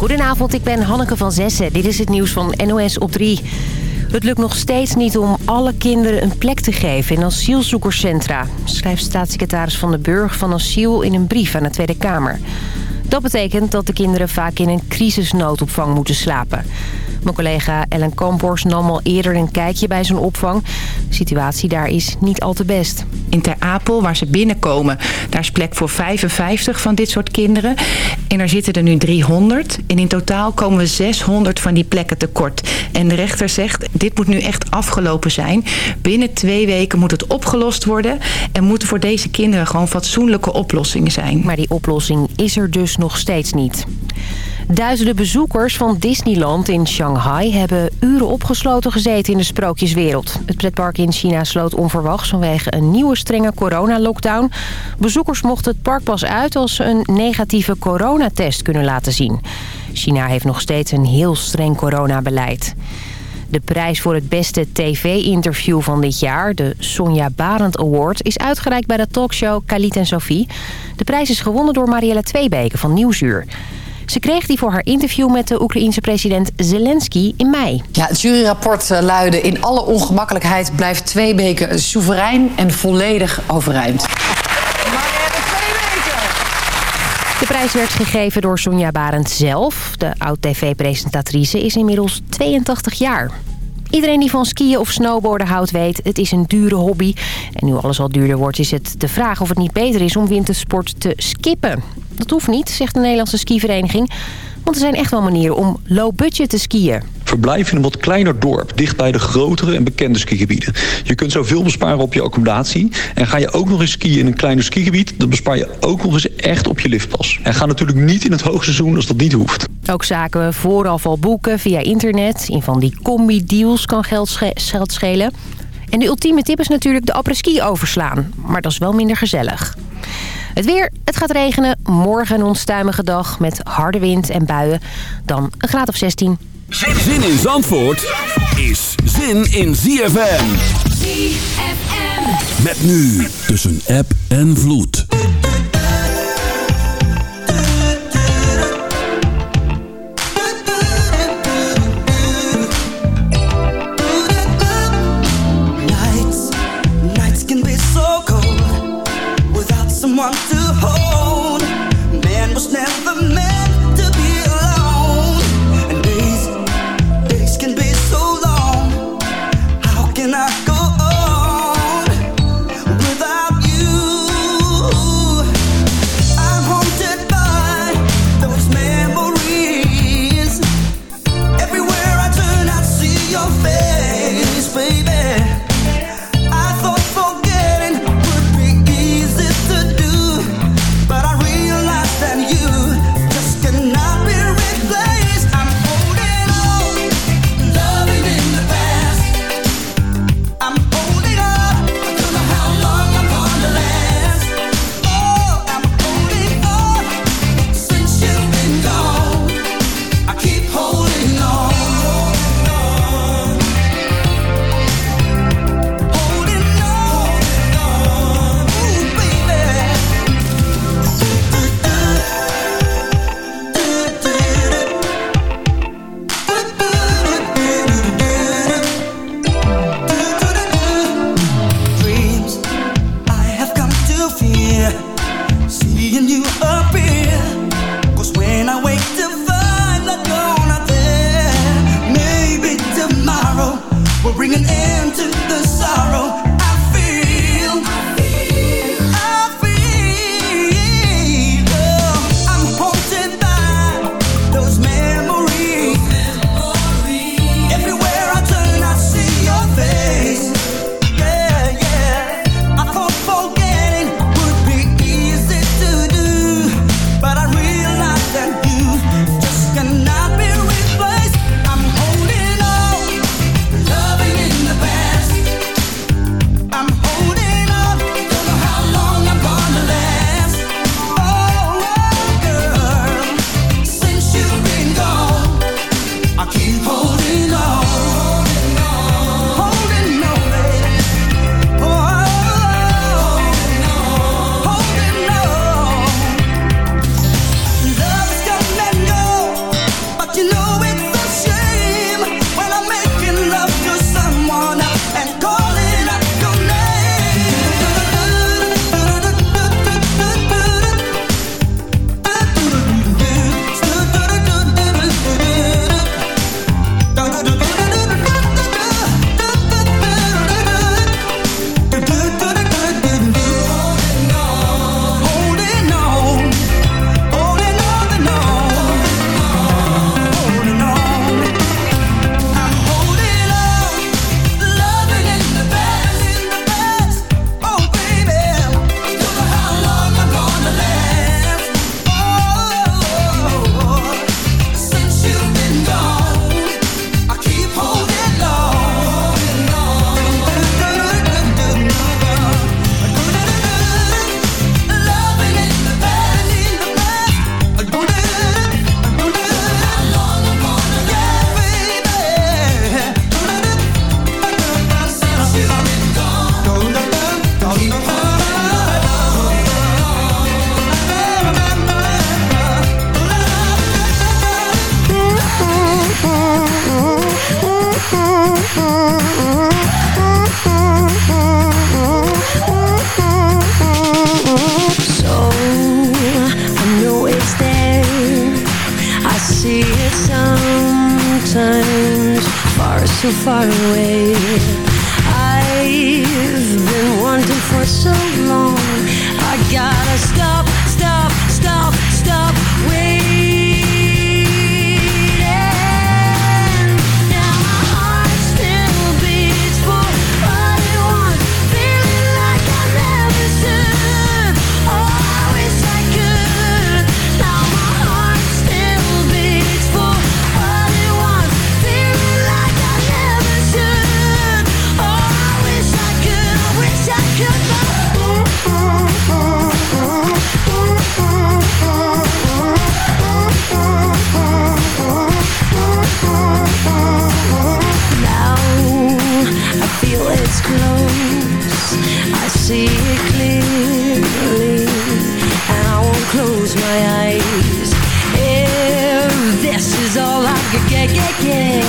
Goedenavond, ik ben Hanneke van Zessen. Dit is het nieuws van NOS op 3. Het lukt nog steeds niet om alle kinderen een plek te geven in asielzoekerscentra... schrijft staatssecretaris Van den Burg van Asiel in een brief aan de Tweede Kamer. Dat betekent dat de kinderen vaak in een crisisnoodopvang moeten slapen. Mijn collega Ellen Kampors nam al eerder een kijkje bij zo'n opvang. De situatie daar is niet al te best. In Ter Apel, waar ze binnenkomen, daar is plek voor 55 van dit soort kinderen. En er zitten er nu 300. En in totaal komen we 600 van die plekken tekort. En de rechter zegt, dit moet nu echt afgelopen zijn. Binnen twee weken moet het opgelost worden. En moeten voor deze kinderen gewoon fatsoenlijke oplossingen zijn. Maar die oplossing is er dus nog steeds niet. Duizenden bezoekers van Disneyland in Shanghai hebben uren opgesloten gezeten in de sprookjeswereld. Het pretpark in China sloot onverwachts vanwege een nieuwe strenge coronalockdown. Bezoekers mochten het park pas uit als ze een negatieve coronatest kunnen laten zien. China heeft nog steeds een heel streng coronabeleid. De prijs voor het beste tv-interview van dit jaar, de Sonja Barend Award... is uitgereikt bij de talkshow Khalid en Sophie. De prijs is gewonnen door Marielle Tweebeke van Nieuwsuur. Ze kreeg die voor haar interview met de Oekraïense president Zelensky in mei. Ja, het juryrapport eh, luidde... in alle ongemakkelijkheid blijft Tweebeke soeverein en volledig overeind. De prijs werd gegeven door Sonja Barend zelf. De oud-tv-presentatrice is inmiddels 82 jaar. Iedereen die van skiën of snowboarden houdt weet, het is een dure hobby. En nu alles al duurder wordt, is het de vraag of het niet beter is om wintersport te skippen. Dat hoeft niet, zegt de Nederlandse skivereniging. Want er zijn echt wel manieren om low budget te skiën. Verblijf in een wat kleiner dorp, dicht bij de grotere en bekende skigebieden. Je kunt zoveel besparen op je accommodatie. En ga je ook nog eens skiën in een kleiner skigebied... dan bespaar je ook nog eens echt op je liftpas. En ga natuurlijk niet in het hoogseizoen als dat niet hoeft. Ook zaken we vooraf al boeken via internet. In van die combi-deals kan geld, geld schelen. En de ultieme tip is natuurlijk de après-ski overslaan. Maar dat is wel minder gezellig. Het weer, het gaat regenen. Morgen een onstuimige dag met harde wind en buien. Dan een graad of 16. Zin in Zandvoort is zin in ZFM. ZFM. Met nu tussen app en vloed. Could get,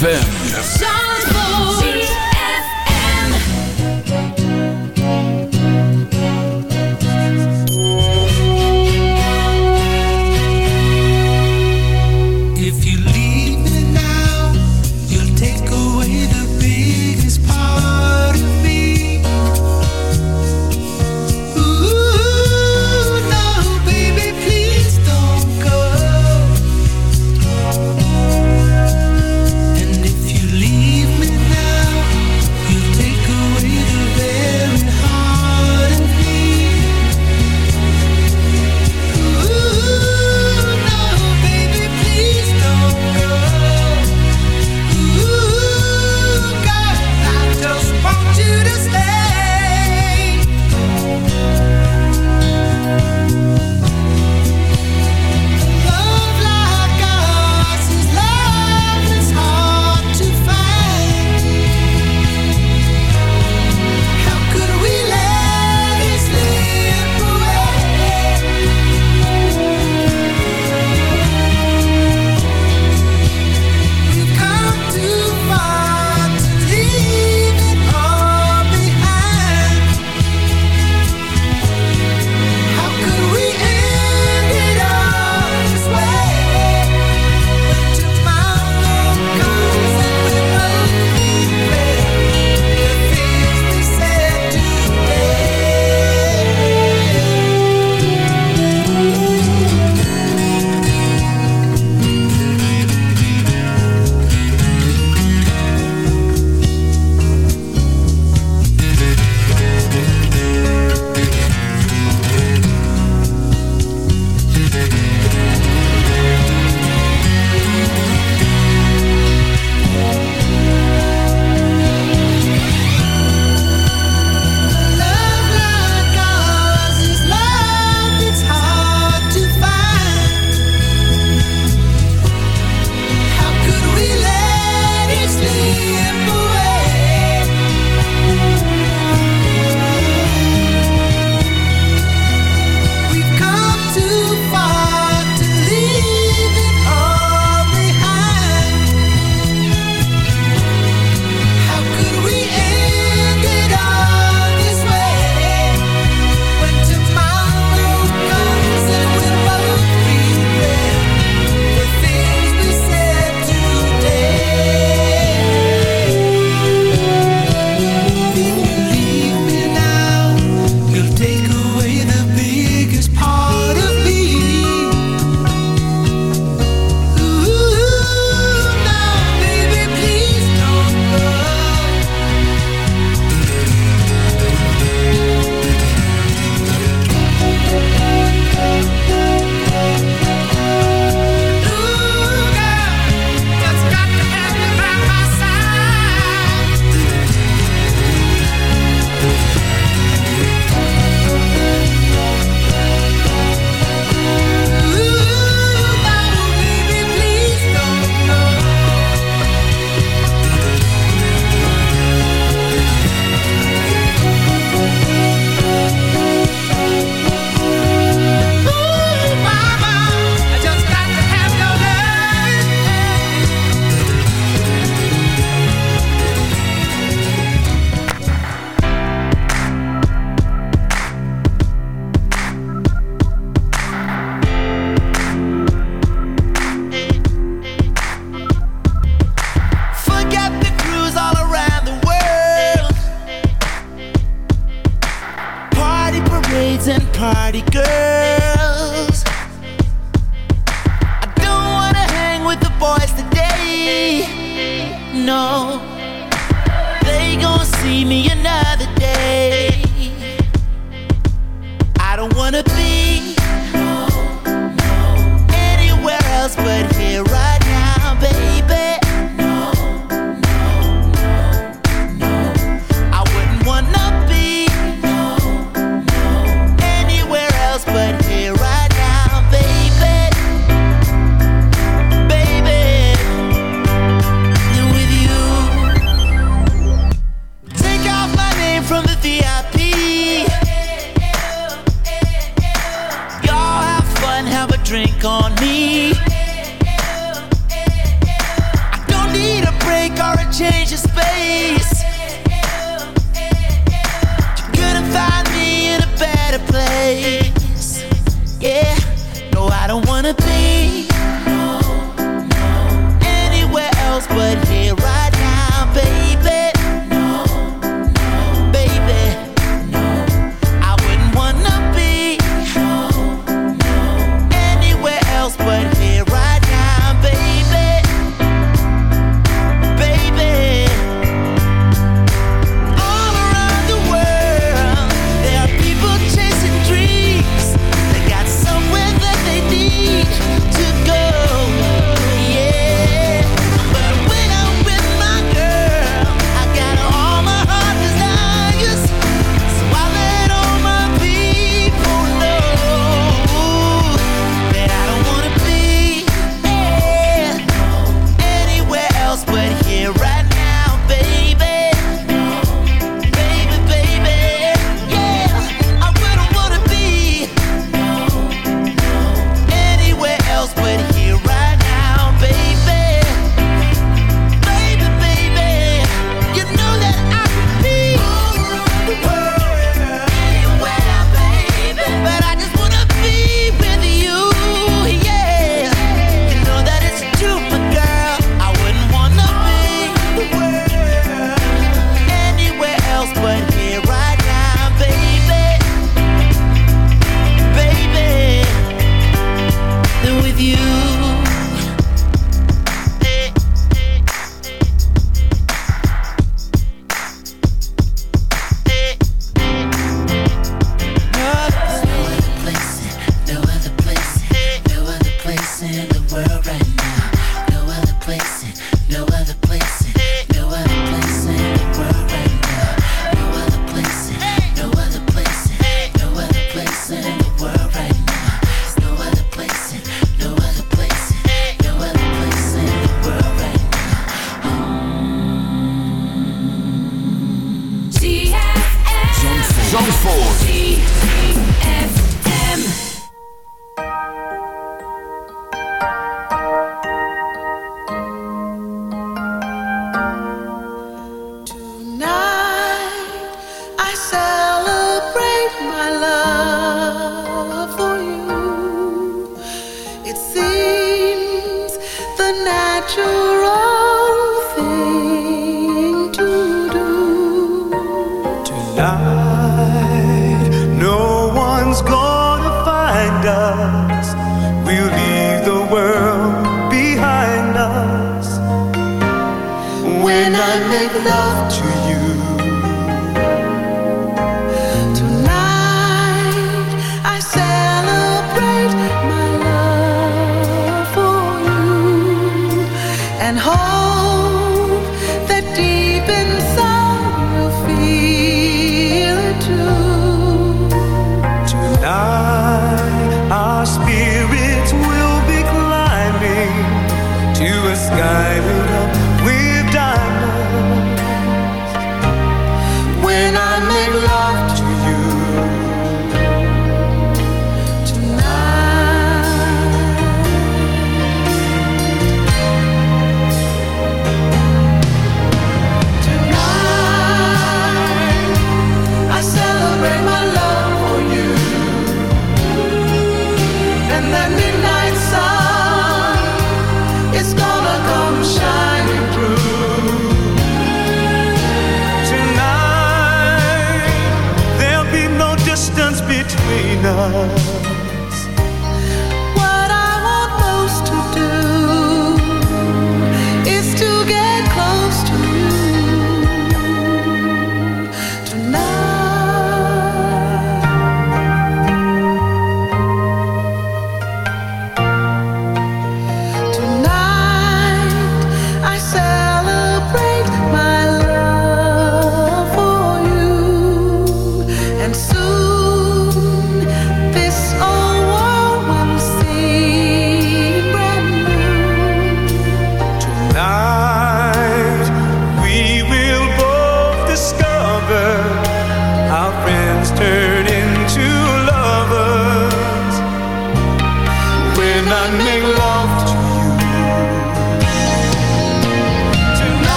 ZFM.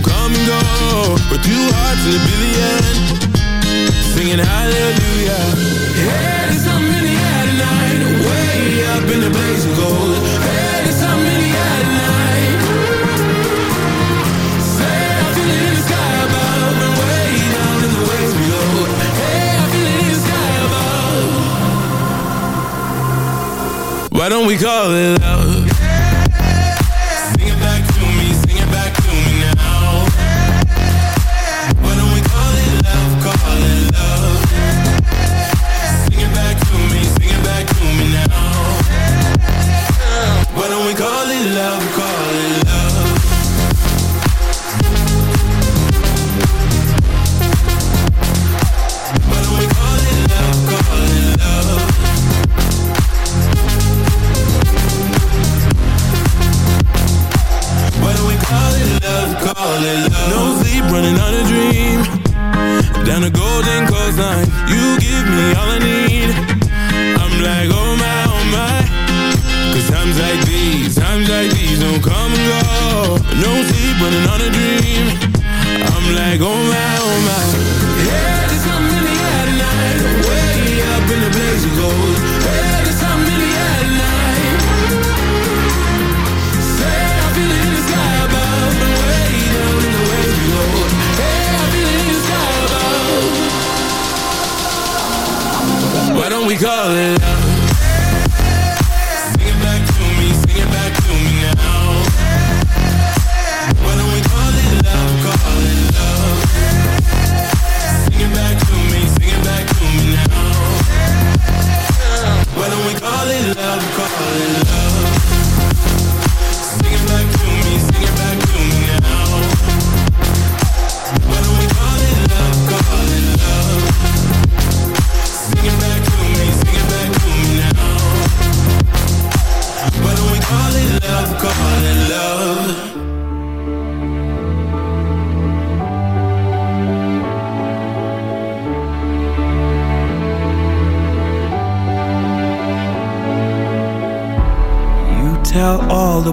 gon' come and go we're two hearts in a billion. Singing hallelujah. Head is something in the air tonight. Way up in the blazing gold. Head is something in the air tonight. Say I feel it in the sky above. And way down in the waves below Hey, I feel it in the sky above. Why don't we call it out?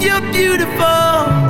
you're beautiful.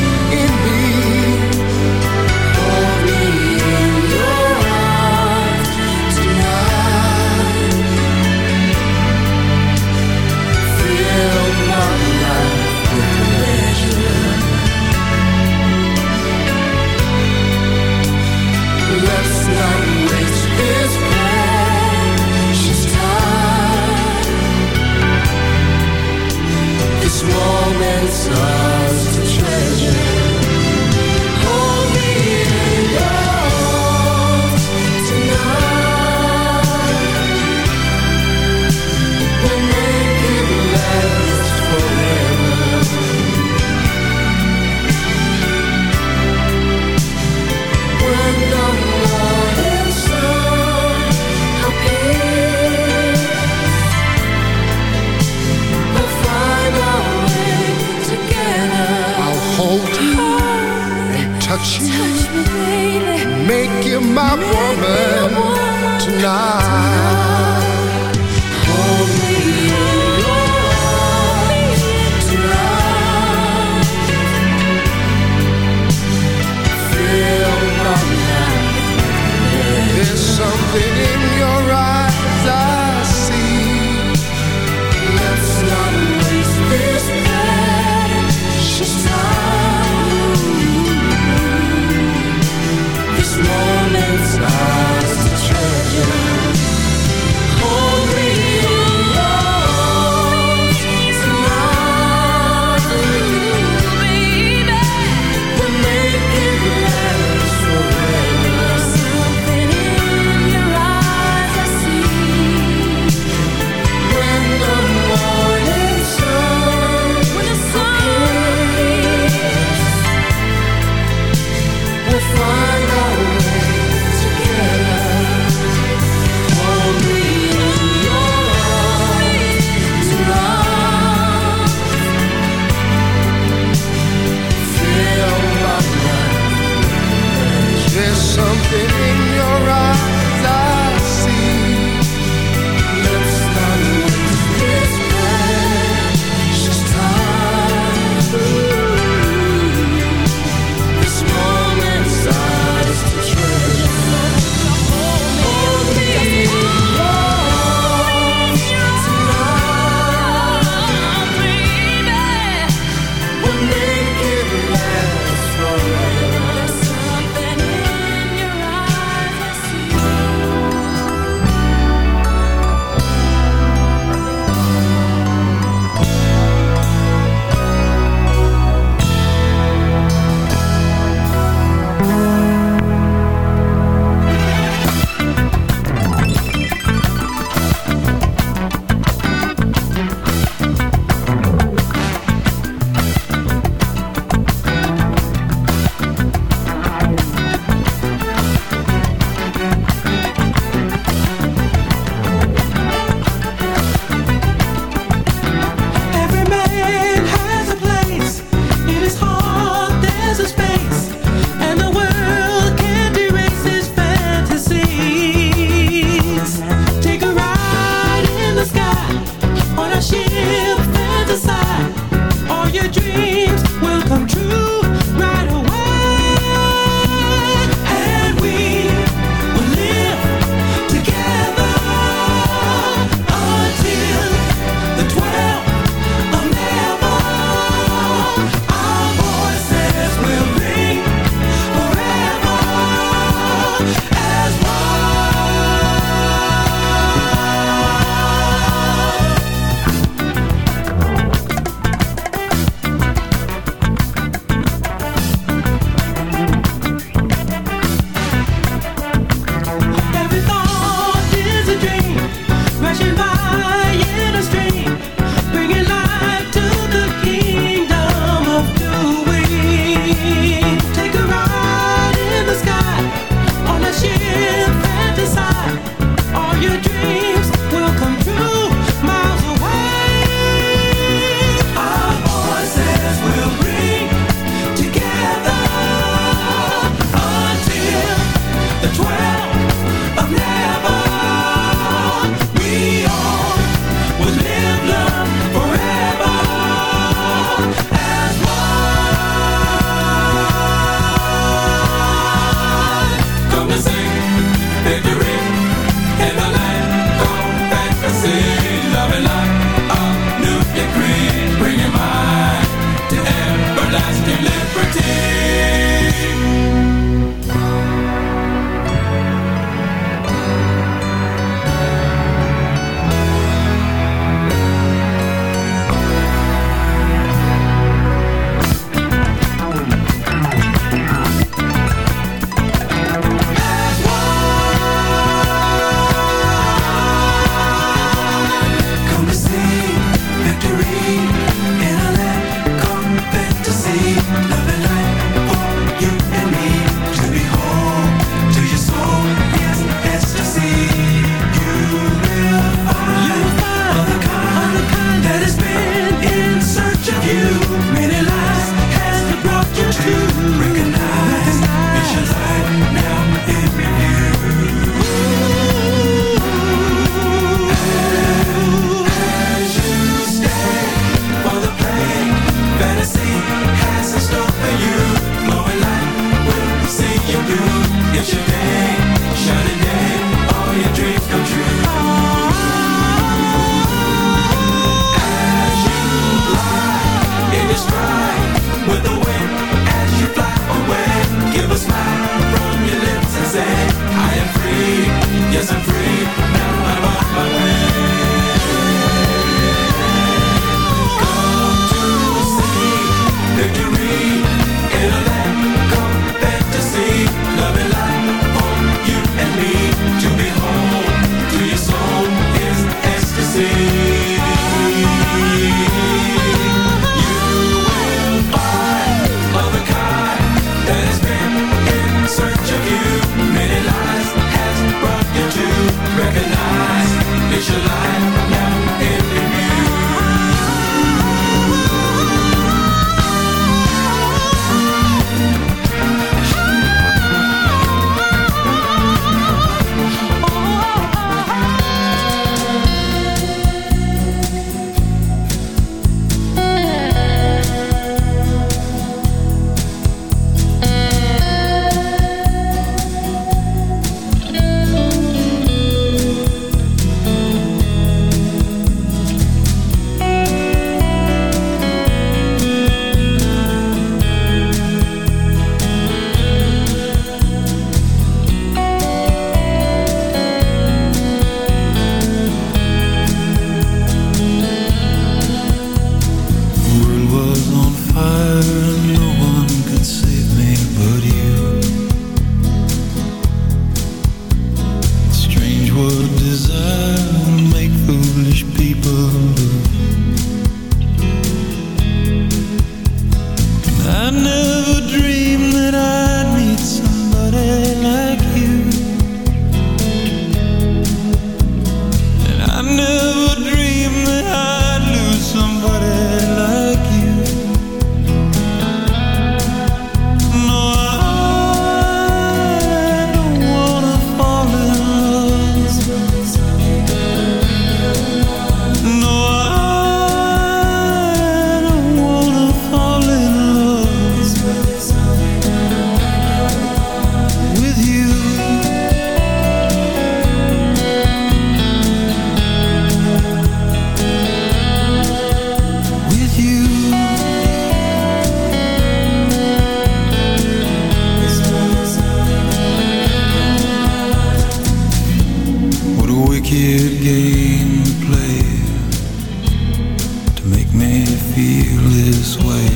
me feel this way.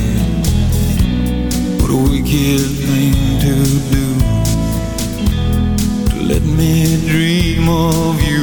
What a wicked thing to do to let me dream of you.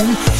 Showering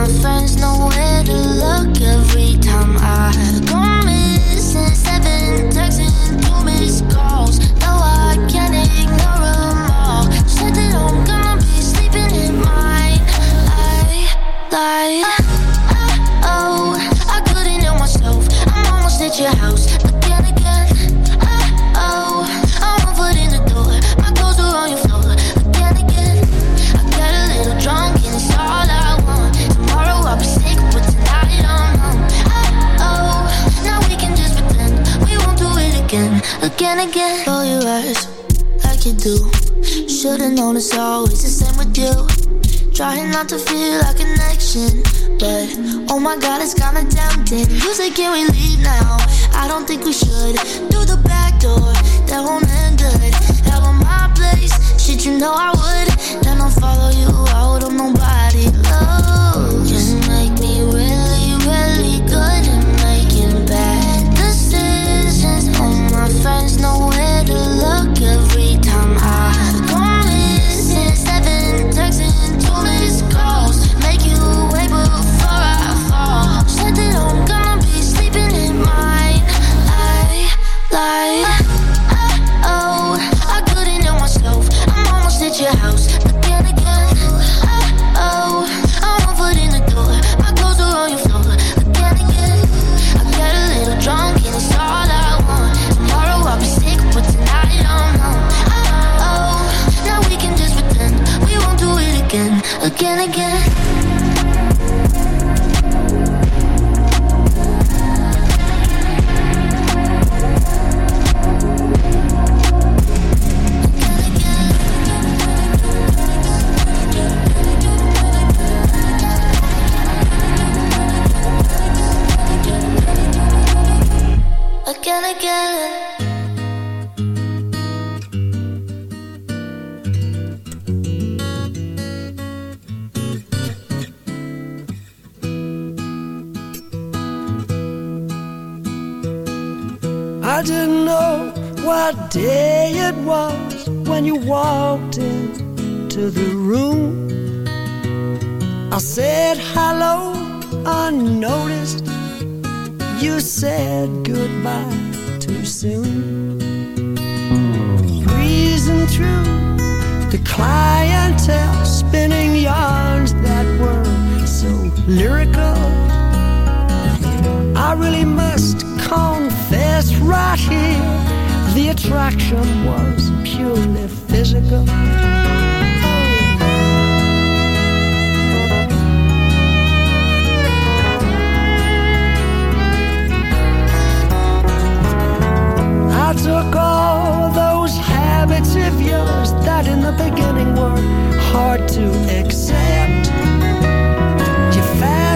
my friends know where to look every time I go missing. Seven texts two missed calls. Again, again. Close your eyes like you do. Should've known it's always the same with you. Trying not to feel a connection, but oh my god, it's kinda tempting. You say, can we leave now? I don't think we should. Through the back door, that won't end lyrical. I really must confess right here the attraction was purely physical. I took all those habits of yours that in the beginning were hard to accept.